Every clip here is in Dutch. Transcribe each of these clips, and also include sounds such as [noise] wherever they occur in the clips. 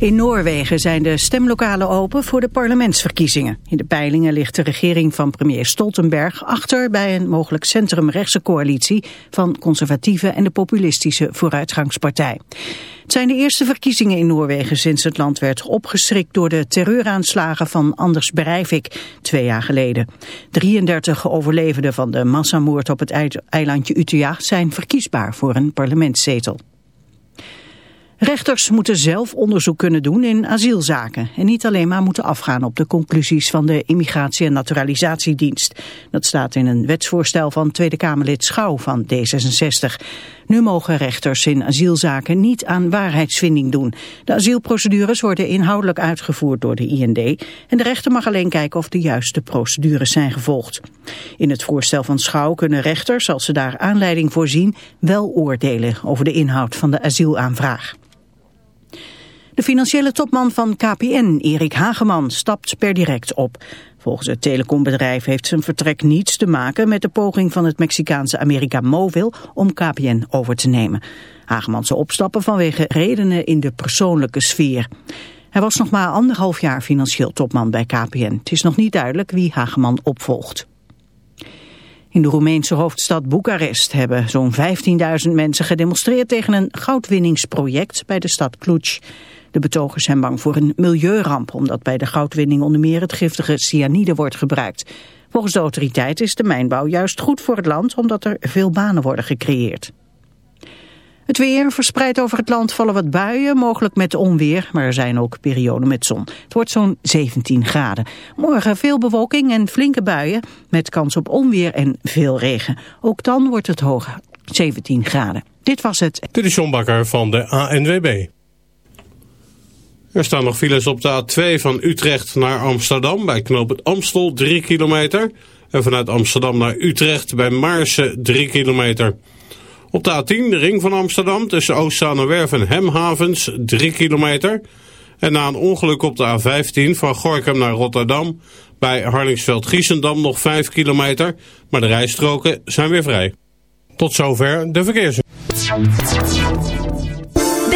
In Noorwegen zijn de stemlokalen open voor de parlementsverkiezingen. In de peilingen ligt de regering van premier Stoltenberg achter bij een mogelijk centrumrechtse coalitie van conservatieve en de populistische vooruitgangspartij. Het zijn de eerste verkiezingen in Noorwegen sinds het land werd opgeschrikt door de terreuraanslagen van Anders Breivik twee jaar geleden. 33 overlevenden van de massamoord op het eilandje Utøya zijn verkiesbaar voor een parlementszetel. Rechters moeten zelf onderzoek kunnen doen in asielzaken en niet alleen maar moeten afgaan op de conclusies van de Immigratie- en Naturalisatiedienst. Dat staat in een wetsvoorstel van Tweede Kamerlid Schouw van D66. Nu mogen rechters in asielzaken niet aan waarheidsvinding doen. De asielprocedures worden inhoudelijk uitgevoerd door de IND en de rechter mag alleen kijken of de juiste procedures zijn gevolgd. In het voorstel van Schouw kunnen rechters, als ze daar aanleiding voor zien, wel oordelen over de inhoud van de asielaanvraag. De financiële topman van KPN, Erik Hageman, stapt per direct op. Volgens het telecombedrijf heeft zijn vertrek niets te maken met de poging van het Mexicaanse America Mobil om KPN over te nemen. Hageman zou opstappen vanwege redenen in de persoonlijke sfeer. Hij was nog maar anderhalf jaar financieel topman bij KPN. Het is nog niet duidelijk wie Hageman opvolgt. In de Roemeense hoofdstad Boekarest hebben zo'n 15.000 mensen gedemonstreerd tegen een goudwinningsproject bij de stad Cluj. De betogers zijn bang voor een milieuramp, omdat bij de goudwinning onder meer het giftige cyanide wordt gebruikt. Volgens de autoriteiten is de mijnbouw juist goed voor het land, omdat er veel banen worden gecreëerd. Het weer verspreid over het land vallen wat buien, mogelijk met onweer, maar er zijn ook perioden met zon. Het wordt zo'n 17 graden. Morgen veel bewolking en flinke buien, met kans op onweer en veel regen. Ook dan wordt het hoger, 17 graden. Dit was het. Dit is John van de ANWB. Er staan nog files op de A2 van Utrecht naar Amsterdam bij knooppunt Amstel 3 kilometer. En vanuit Amsterdam naar Utrecht bij Maarsen 3 kilometer. Op de A10 de ring van Amsterdam tussen Oostzaanerwerf en Hemhavens 3 kilometer. En na een ongeluk op de A15 van Gorkum naar Rotterdam bij Harlingsveld-Giessendam nog 5 kilometer. Maar de rijstroken zijn weer vrij. Tot zover de verkeers.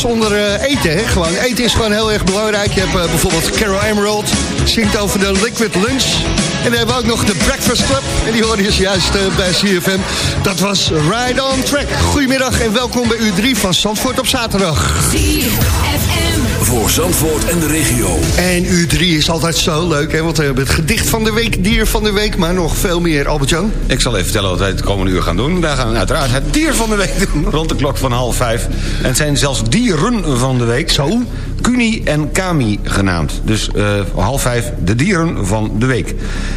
Zonder eh, eten, hè? Gewoon, eten is gewoon heel erg belangrijk. Je hebt eh, bijvoorbeeld Carol Emerald, zingt over de Liquid Lunch. En dan hebben we ook nog de Breakfast Club. En die hoorde je juist eh, bij CFM. Dat was Ride on Track. Goedemiddag en welkom bij u 3 van Zandvoort op zaterdag. ZFM. Voor Zandvoort en de regio. En U3 is altijd zo leuk, hè? want we hebben het gedicht van de week, dier van de week... maar nog veel meer, Albert-Jan. Ik zal even vertellen wat wij het komende uur gaan doen. Wij gaan uiteraard het dier van de week doen, rond de klok van half vijf. En het zijn zelfs dieren van de week. Zo? Kuni en Kami genaamd. Dus eh, half vijf, de dieren van de week.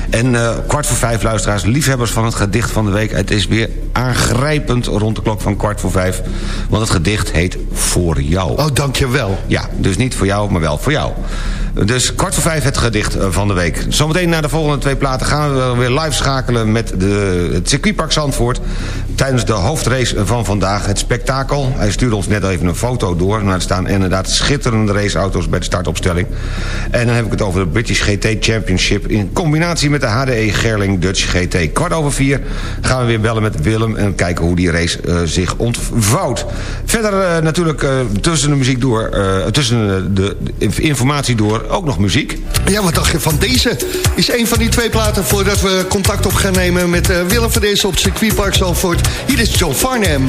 En eh, kwart voor vijf, luisteraars, liefhebbers van het gedicht van de week. Het is weer aangrijpend rond de klok van kwart voor vijf. Want het gedicht heet Voor jou. Oh, dankjewel. Ja, dus niet voor jou, maar wel voor jou. Dus kwart voor vijf het gedicht eh, van de week. Zometeen na de volgende twee platen gaan we weer live schakelen... met de, het circuitpark Zandvoort... tijdens de hoofdrace van vandaag, het spektakel. Hij stuurde ons net even een foto door. Nou, er staan inderdaad schitterende raceauto's bij de startopstelling. En dan heb ik het over de British GT Championship... in combinatie met de HDE Gerling Dutch GT. Kwart over vier gaan we weer bellen met Willem... en kijken hoe die race uh, zich ontvouwt. Verder uh, natuurlijk uh, tussen de muziek door... tussen de, informatie door ook nog muziek. Ja, wat dacht je van deze? Is een van die twee platen voordat we contact op gaan nemen... met Willem van deze op circuitpark Zalvoort. Hier is John Farnham.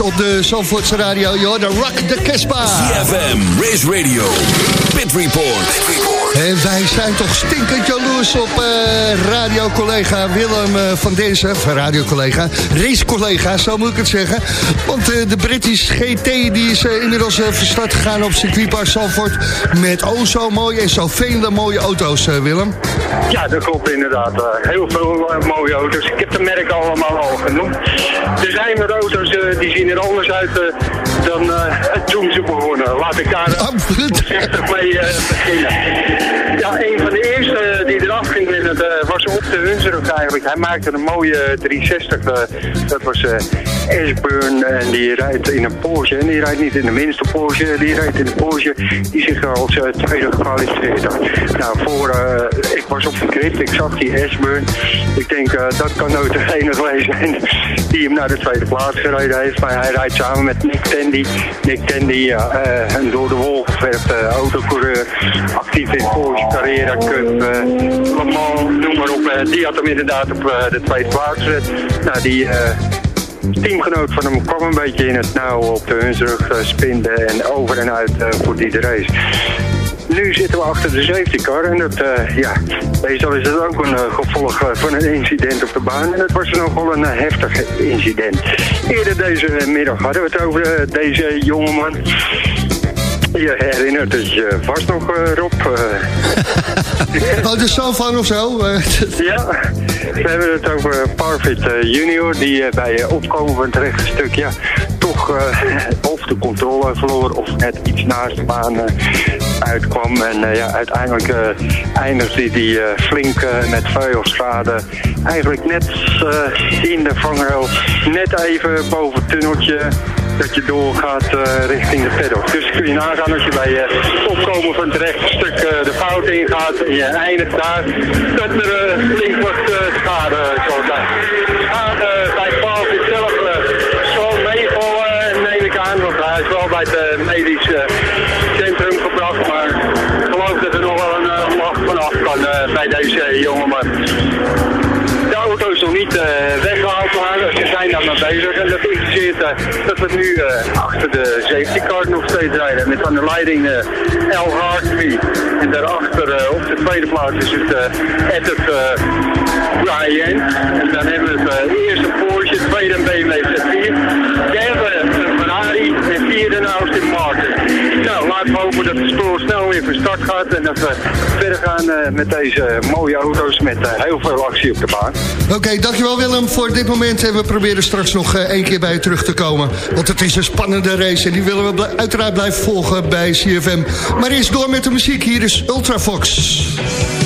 Op de Zandvoortse radio. Joh, de Rock the Casbah. CFM, Race Radio, Pit Report. En wij zijn toch stinkend jaloers op eh, radiocollega Willem eh, van Densen. Of radiocollega, racecollega, zo moet ik het zeggen. Want eh, de British GT die is inmiddels eh, van start gegaan op circuitpark Zandvoort. Met oh zo mooie en zo vele mooie auto's, Willem. Ja, dat klopt inderdaad. Eh, heel veel eh, mooie auto's. Ik heb de merken allemaal al genoemd. Er zijn wat auto's eh, die zien er anders uit dan toen ze begonnen. Laat ik daar voorzichtig mee beginnen. Ja, een van de eerste die eraf ging in het, was op de Hunsrug eigenlijk. Hij maakte een mooie 360. eh, dat was Ashburn en die rijdt in een Porsche. En die rijdt niet in de minste Porsche, die rijdt in een Porsche die zich als eh, tweede gekwalificeerd had. Nou, voor, eh, ik was op de crypt, ik zag die Ashburn. Ik denk, eh, dat kan nooit degene geweest zijn die hem naar de tweede plaats gereden heeft. Maar hij rijdt samen met Nick Tandy. Nick Tandy, eh, een door de wol geverfde autocoureur. Actief in Porsche Carrera Cup, eh, noem maar op. Eh, die had hem inderdaad op eh, de tweede plaats gezet. Nou, die... eh, teamgenoot van hem kwam een beetje in het nauw op de hunsrug uh, spinden en over en uit eh, voor die race. Nu zitten we achter de safety car en dat, eh, ja, meestal is het ook een eh, gevolg eh, van een incident op de baan. En dat was nogal een eh, heftig incident. Eerder deze middag hadden we het over eh, deze jongeman. Je herinnert het je vast nog, eh, Rob. eh, [laughs] Oh, de zoon van of zo? Eh, [laughs] ja, we hebben het over Parfit junior, die bij opkomen van het rechte stuk, ja, toch of de controle verloor of net iets naast de baan uitkwam. En ja, uiteindelijk eindigde hij eh, flink met veel schade. Eigenlijk net in de vangrail, net even boven het tunneltje dat je doorgaat eh, richting de paddock. Dus kun je nagaan als je bij eh, opkomen van het rechte stuk eh, de fout ingaat en je eindigt daar, dat er flink wat schade zal zijn. Schade bij Paul zelf zal meevallen, neem ik aan, want hij is wel bij het medisch centrum gebracht, maar ik geloof dat er nog wel een lach vanaf kan bij deze jongeman. De auto is nog niet zijn daar mee bezig. En dat impliceert eh, dat we nu eh, achter de safety car nog steeds rijden. Met aan de leiding eh El Hartley. En daarachter eh, op de tweede plaats is het Edith Ryan. En dan hebben we het eerste Porsche, tweede een BMW Z4. Derde Ferrari en vierde een Aston Martin. Nou, laten we hopen dat de spoor snel weer van start gaat. En dat we verder gaan uh, met deze mooie auto's met uh, heel veel actie op de baan. Oké, dankjewel Willem voor dit moment. En we proberen straks nog uh, één keer bij je terug te komen. Want het is een spannende race en die willen we uiteraard blijven volgen bij CFM. Maar eerst door met de muziek. Hier is Ultrafox.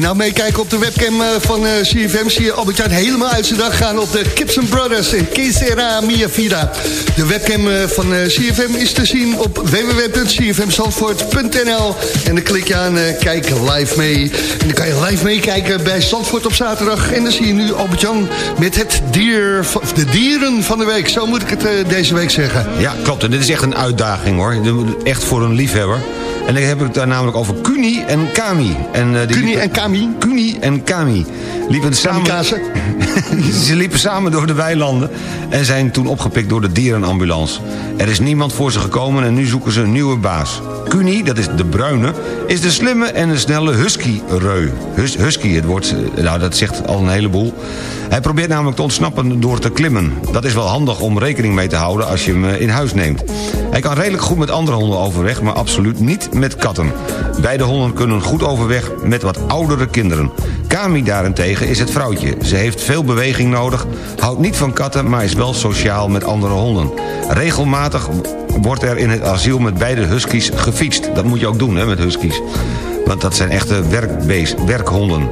En nou meekijken op de webcam eh, van eh, CFM... zie je Albert-Jan helemaal uit zijn dag gaan op de Gibson Brothers en Kesera Mia Vida. De webcam eh, van CFM is te zien op www.cfmzandvoort.nl. En dan klik je aan eh, kijk live mee. En dan kan je live meekijken bij Zandvoort op zaterdag. En dan zie je nu Albert-Jan met het dier, van- de dieren van de week. Zo moet ik het deze week zeggen. Ja, klopt. En dit is echt een uitdaging hoor. Echt voor een liefhebber. En dan heb ik het daar namelijk over Kuni en Kami. En, eh, die Kuni liepen- en Kami? Kuni en Kami. Liepen samen? [laughs] Ze liepen samen door de weilanden en zijn toen opgepikt door de dierenambulance. Er is niemand voor ze gekomen en nu zoeken ze een nieuwe baas. Kuni, dat is de bruine, is de slimme en de snelle husky-reu. Hus, husky, het woord, eh, nou, dat zegt al een heleboel. Hij probeert namelijk te ontsnappen door te klimmen. Dat is wel handig om rekening mee te houden als je hem eh, in huis neemt. Hij kan redelijk goed met andere honden overweg, maar absoluut niet met katten. Beide honden kunnen goed overweg met wat oudere kinderen. Kami daarentegen is het vrouwtje. Ze heeft veel beweging nodig, houdt niet van katten... maar is wel sociaal met andere honden. Regelmatig wordt er in het asiel met beide huskies gefietst. Dat moet je ook doen hè, met huskies. Want dat zijn echte werkbeest, werkhonden.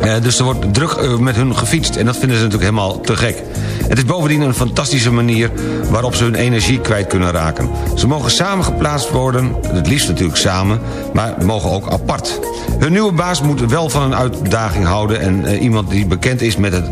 Eh, dus er wordt druk eh, met hun gefietst en dat vinden ze natuurlijk helemaal te gek. Het is bovendien een fantastische manier waarop ze hun energie kwijt kunnen raken. Ze mogen samen geplaatst worden, het liefst natuurlijk samen, maar mogen ook apart. Hun nieuwe baas moet wel van een uitdaging houden... en eh, iemand die bekend is met het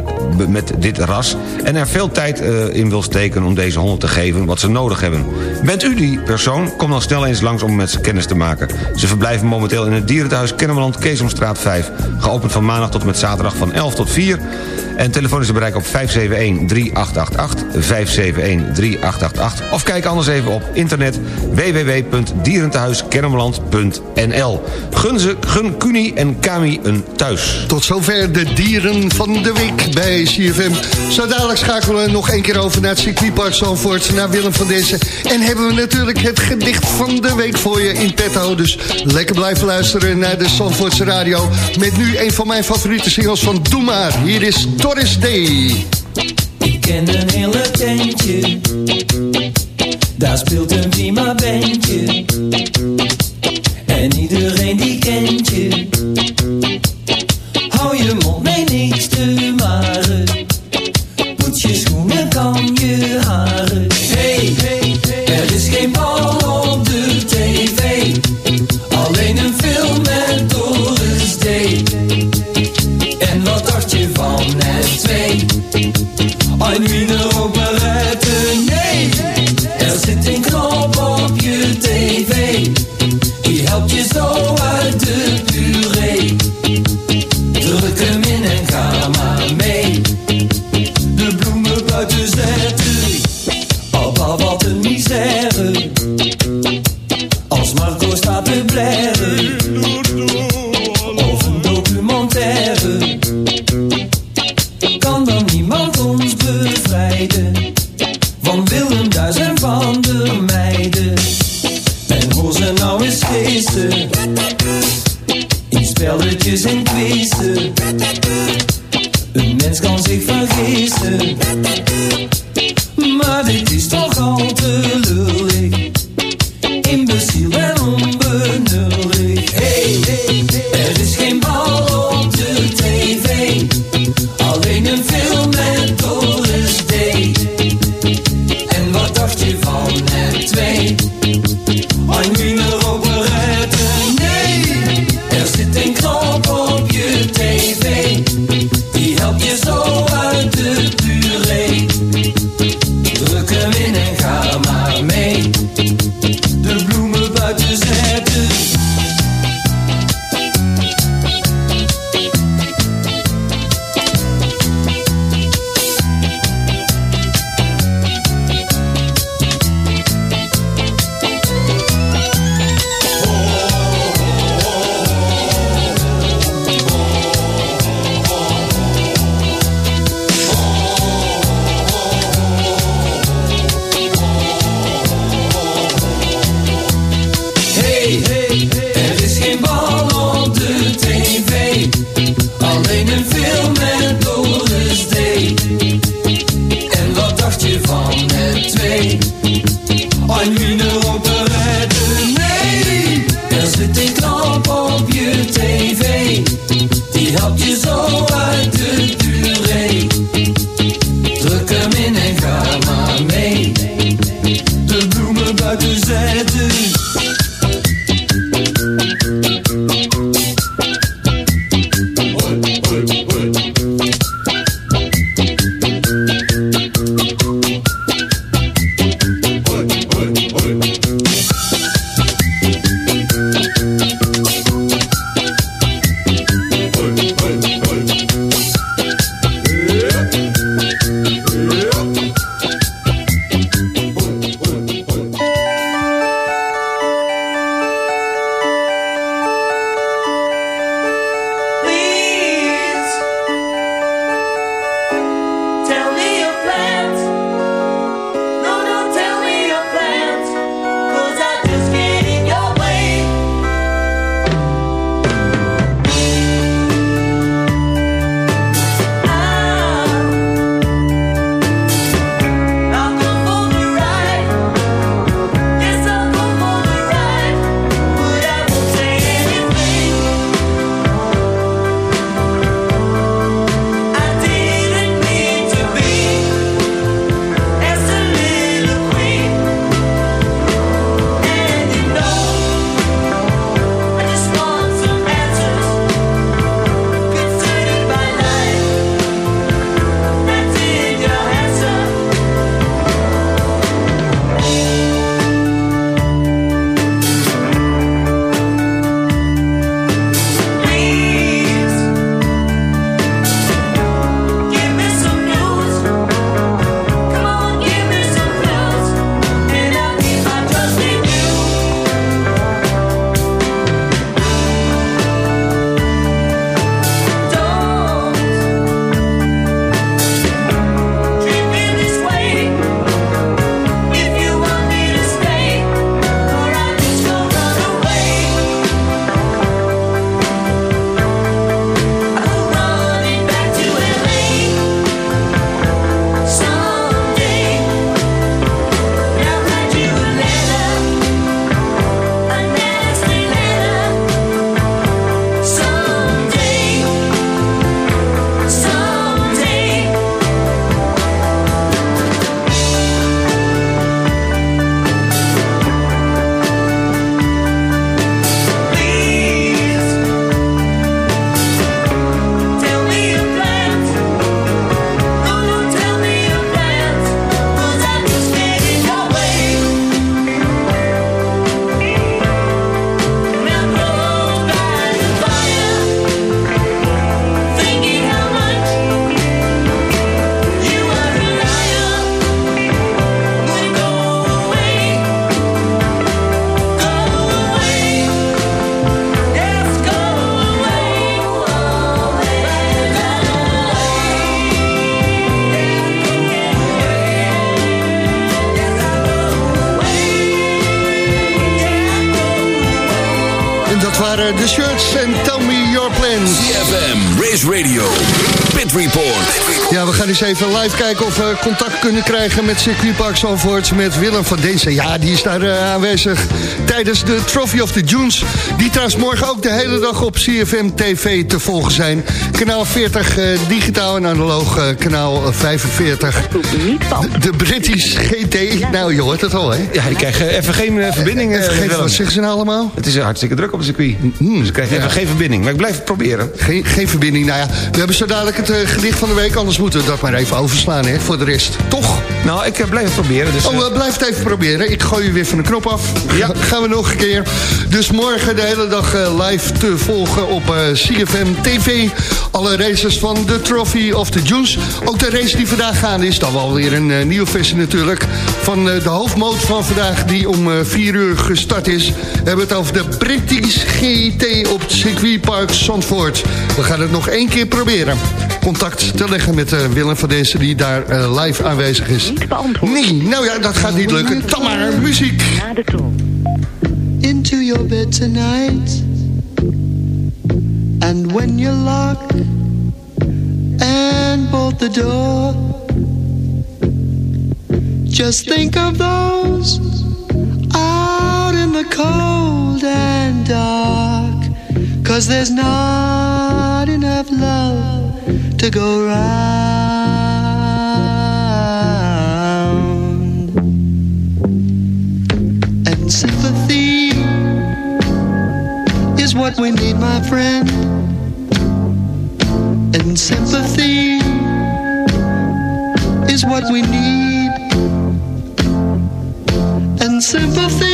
met dit ras... en er veel tijd eh, in wil steken om deze honden te geven wat ze nodig hebben. Bent u die persoon? Kom dan snel eens langs om met ze kennis te maken. Ze verblijven momenteel in het dierentehuis Kennemerland, Keesomstraat 5. Geopend van maandag tot met zaterdag van 11 tot 4... En telefoon is op 571-3888, 571-3888... of kijk anders even op internet www.dierentehuiskennemerland.nl. Gun, ze, gun Kuni en Kami een thuis. Tot zover de dieren van de week bij CFM. Zo dadelijk schakelen we nog één keer over naar het circuitpark Zandvoort... naar Willem van Dessen. En hebben we natuurlijk het gedicht van de week voor je in petto. Dus lekker blijven luisteren naar de Zandvoortse radio. Met nu een van mijn favoriete singles van Doe Maar. Hier is Doris Day. Ik ken een hele tentje, daar speelt een prima bandje. Waren eh, de shirts en Tell Me Your Plans. CFM, Race Radio, Pit Report. Ja, we gaan eens even live kijken of we contact kunnen krijgen met circuitpark Zandvoort. Met Willem van Dezen. Ja, die is daar uh, aanwezig tijdens de Trophy of the Dunes. Die trouwens morgen ook de hele dag op CFM TV te volgen zijn. Kanaal 40 uh, digitaal en analoog uh, kanaal 45. De, de British GT. Nou, je hoort het al, hè? Ja, die krijgen even geen verbinding. Even geen, wat zeggen ze nou allemaal? Het is hartstikke druk op het circuit. Mm, ze krijgen ja. even geen verbinding. Maar ik blijf het proberen. Geen, geen verbinding. Nou ja, we hebben zo dadelijk het gedicht van de week. Anders moeten we dat maar even overslaan, hè? Voor de rest. Toch? Nou, ik blijf het proberen. Dus, oh, blijf het even proberen. Ik gooi je weer van de knop af. Ja. Gaan we nog een keer. Dus morgen de hele dag live te volgen op CFM TV. Alle races van de Trophy of the Juice. Ook de race die vandaag gaande is. Dan wel weer een nieuwe versie natuurlijk. Van de hoofdmoot van vandaag die om 4 uh, uur gestart is. We hebben het over de British GT op het circuitpark Zandvoort. We gaan het nog één keer proberen. Contact te leggen met uh, Willem van Dezen die daar live aanwezig is. Niet beantwoord. Nee, nou ja, dat gaat niet lukken. Dan maar muziek. Na de toon. Into your bed tonight And when you lock and bolt the door, just think of those out in the cold and dark. Cause there's not to go round. And sympathy is what we need, my friend and sympathy is what we need. And sympathy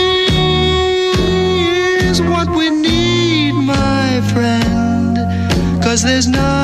is what we need, my friend. Cause there's not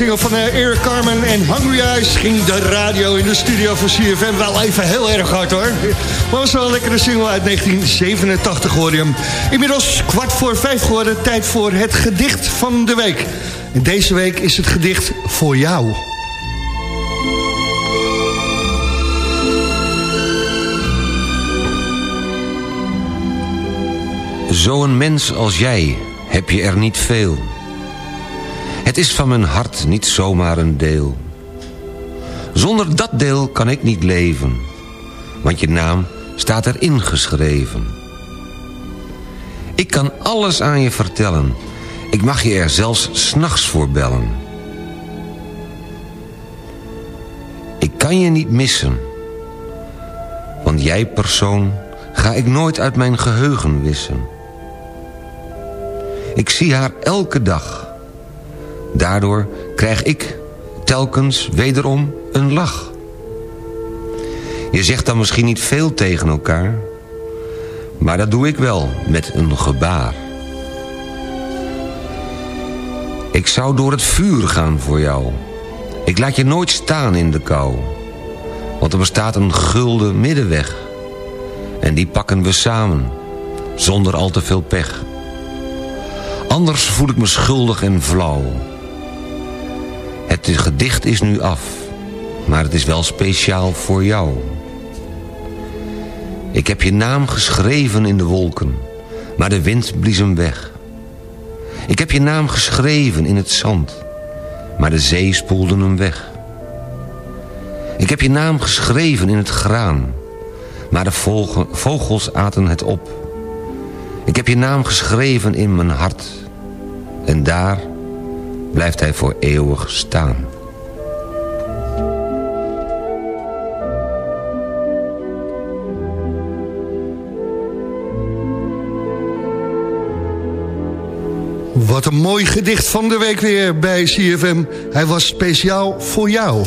Single van uh, Eric Carmen en Hungry Eyes... ging de radio in de studio van CFM wel even heel erg hard, hoor. Maar was wel een lekkere single uit 1987, hoor je hem. Inmiddels kwart voor vijf geworden, tijd voor het gedicht van de week. En deze week is het gedicht voor jou. Zo'n mens als jij heb je er niet veel. Is van mijn hart niet zomaar een deel. Zonder dat deel kan ik niet leven. Want je naam staat erin geschreven. Ik kan alles aan je vertellen. Ik mag je er zelfs s'nachts voor bellen. Ik kan je niet missen. Want jij persoon ga ik nooit uit mijn geheugen wissen. Ik zie haar elke dag. Daardoor krijg ik telkens wederom een lach. Je zegt dan misschien niet veel tegen elkaar... maar dat doe ik wel met een gebaar. Ik zou door het vuur gaan voor jou. Ik laat je nooit staan in de kou. Want er bestaat een gulden middenweg. En die pakken we samen, zonder al te veel pech. Anders voel ik me schuldig en flauw. Het gedicht is nu af, maar het is wel speciaal voor jou. Ik heb je naam geschreven in de wolken, maar de wind blies hem weg. Ik heb je naam geschreven in het zand, maar de zee spoelde hem weg. Ik heb je naam geschreven in het graan, maar de vogels aten het op. Ik heb je naam geschreven in mijn hart, en daar blijft hij voor eeuwig staan. Wat een mooi gedicht van de week weer bij CFM. Hij was speciaal voor jou.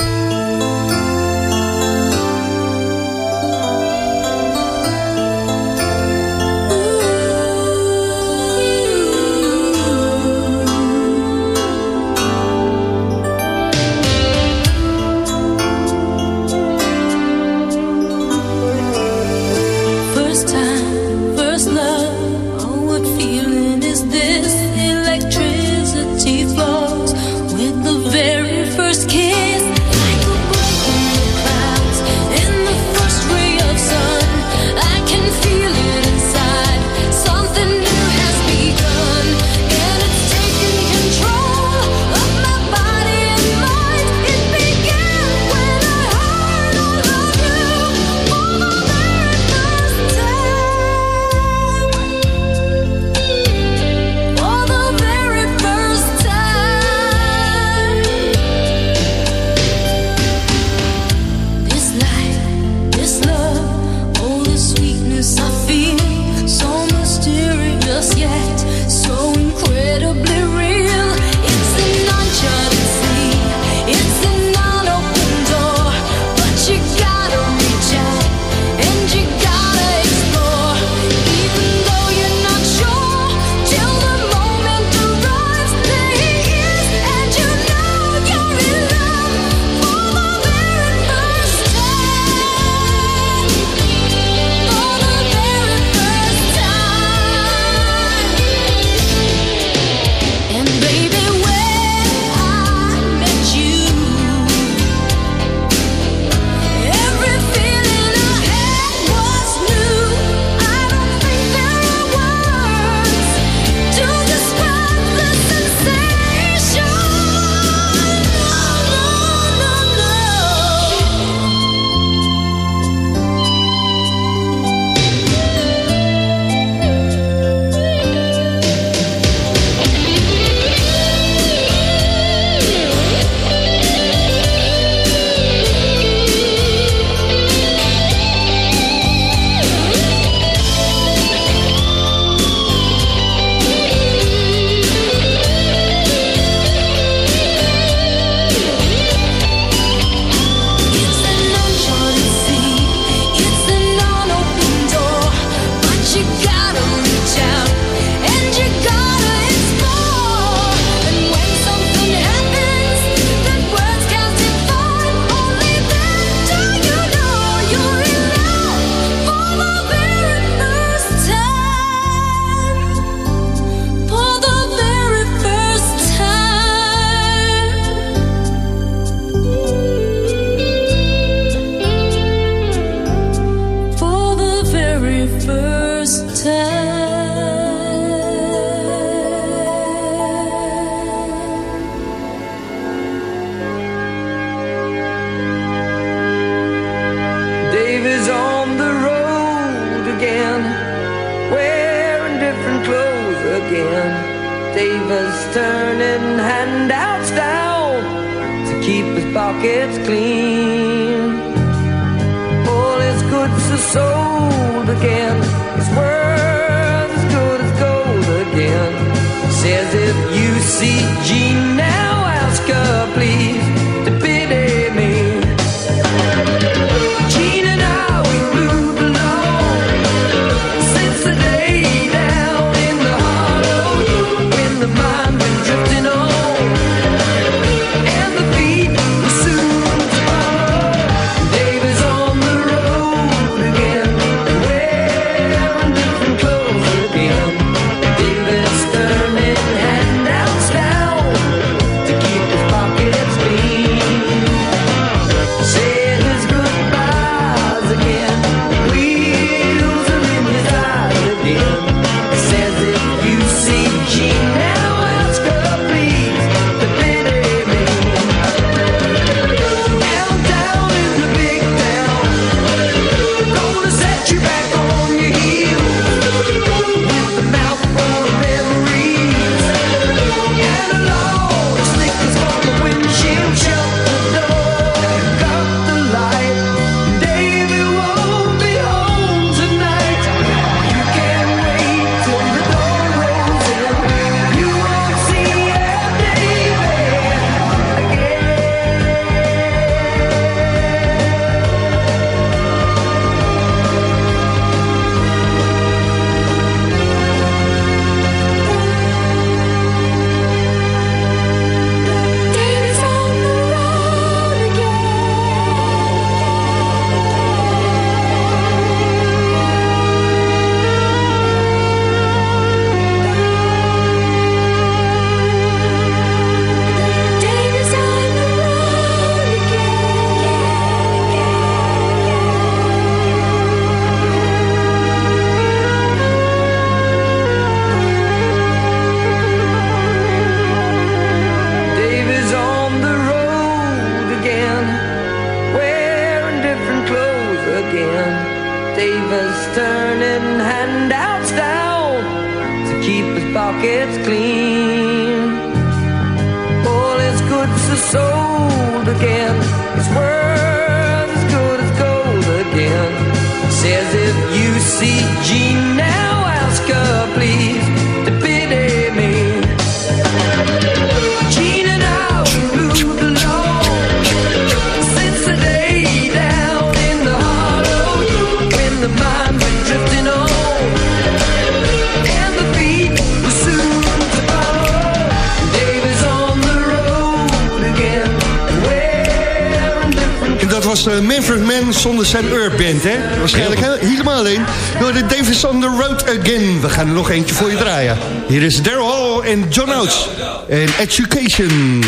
Draaien. Hier is Daryl en John Oates. En Education.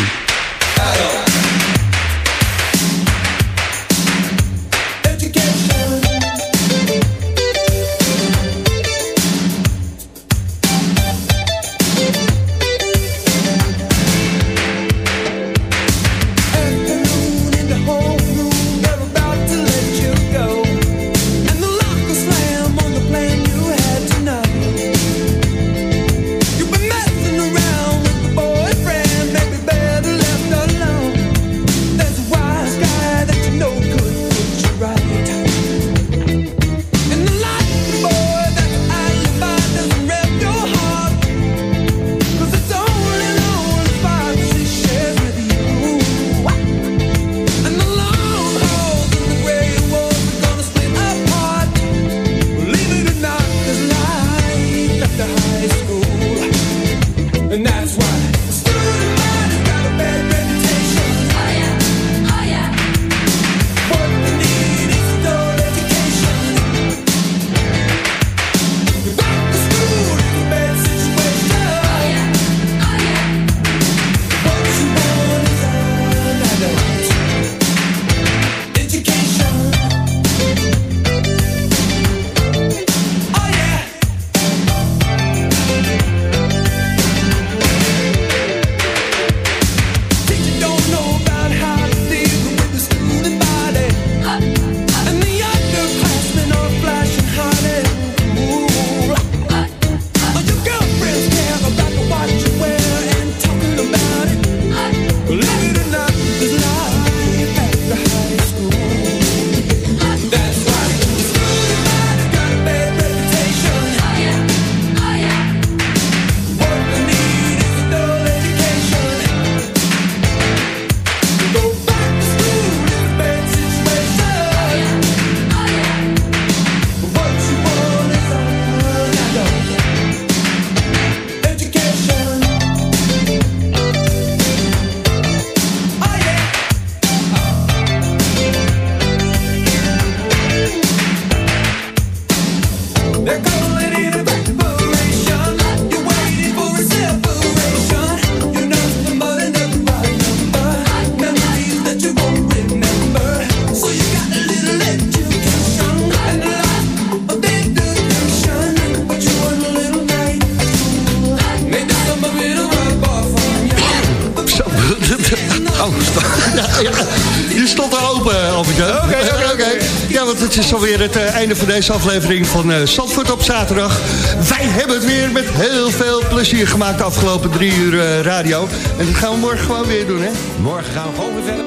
Deze aflevering van uh, Zandvoort op zaterdag. Wij hebben het weer met heel veel plezier gemaakt de afgelopen drie uur uh, radio. En dat gaan we morgen gewoon weer doen, hè? Morgen gaan we gewoon weer verder.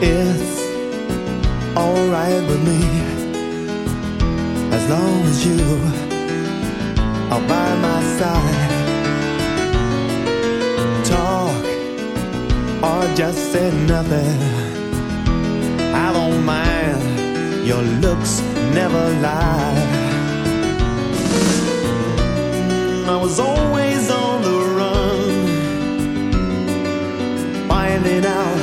It's alright with me As long as you are by my side I just said nothing. I don't mind, your looks never lie. I was always on the run, finding out